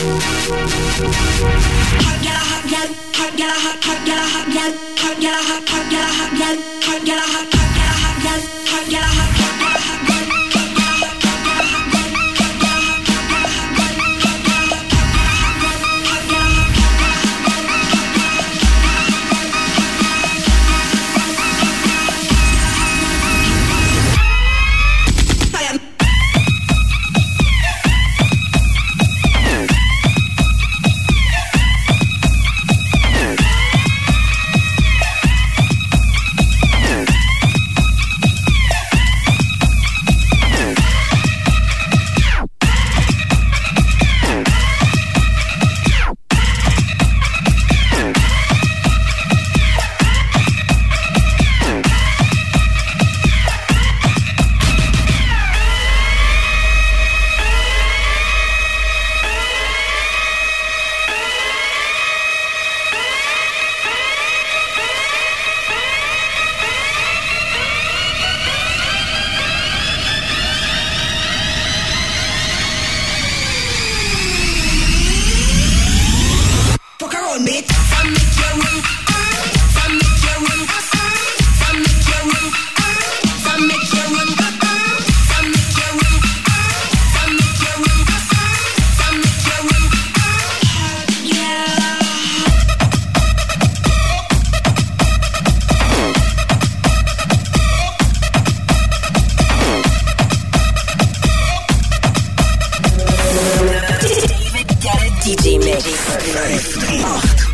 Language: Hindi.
hot, hot, get a hot, hot, bitch. Ready. 5, 8,